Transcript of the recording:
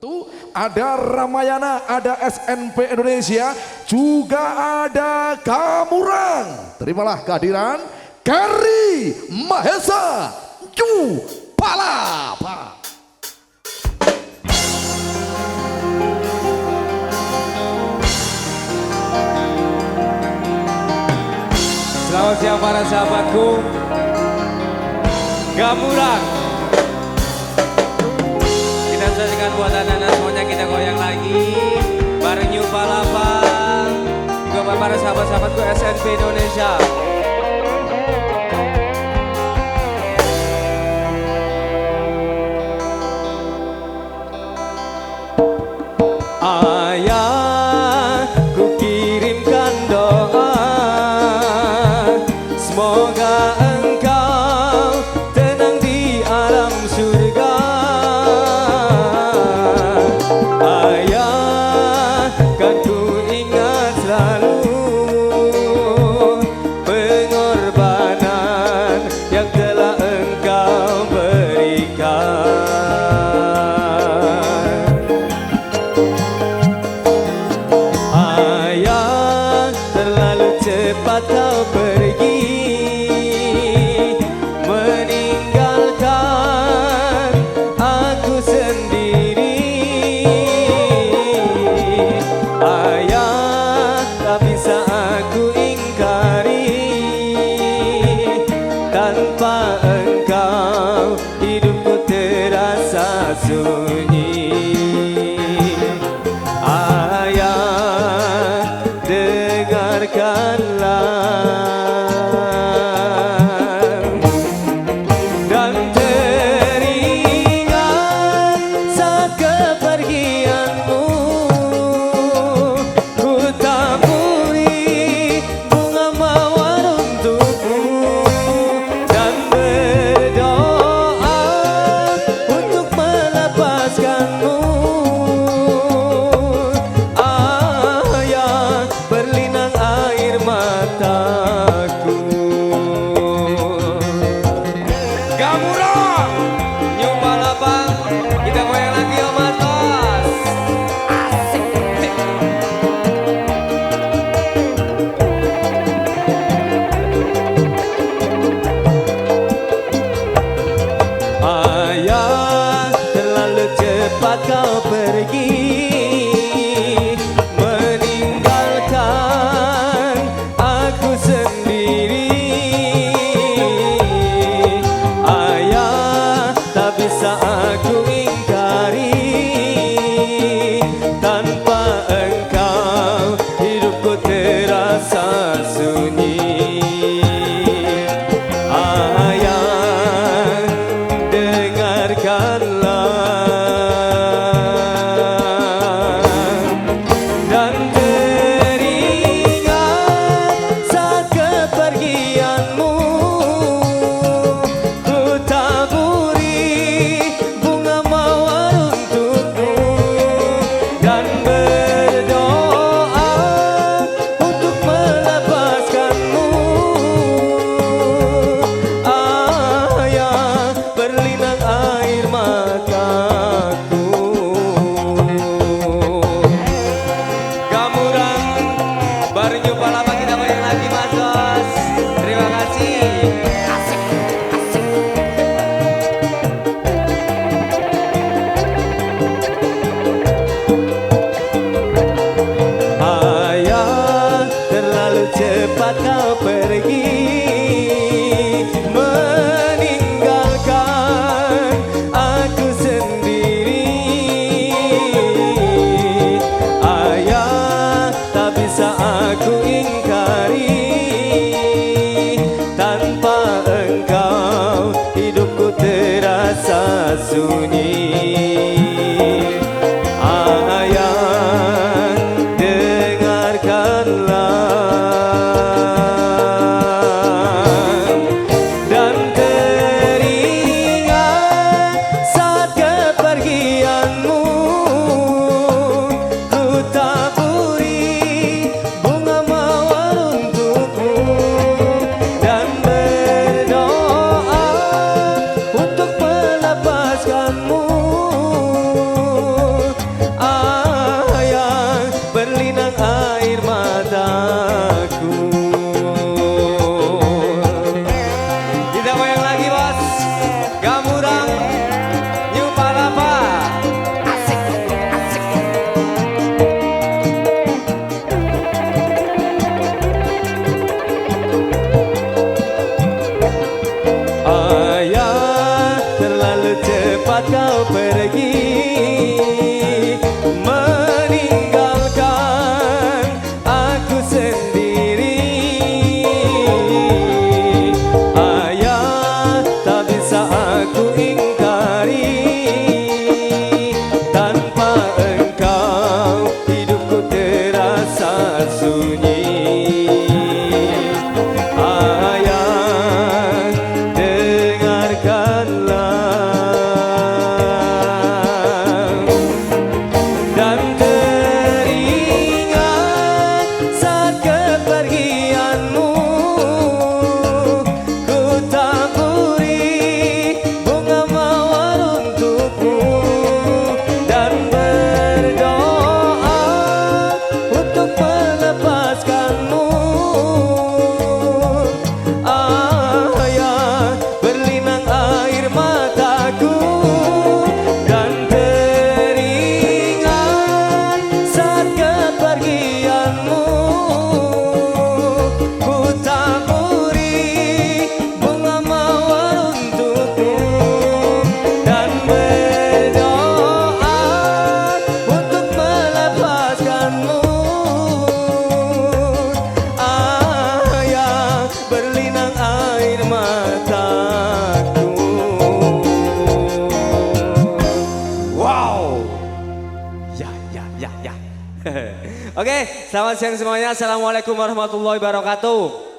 Tuh ada Ramayana, ada SNP Indonesia, juga ada Kamurang. Terimalah kehadiran Kari Mahesa Ju Palapa. Selamat siang para sahabatku. Gamurang sahabatku SNP Indonesia. Ayah, ku kirimkan doa, semoga engkau sepatah حسوني Oke, selamat siang semuanya. Assalamualaikum warahmatullahi wabarakatuh.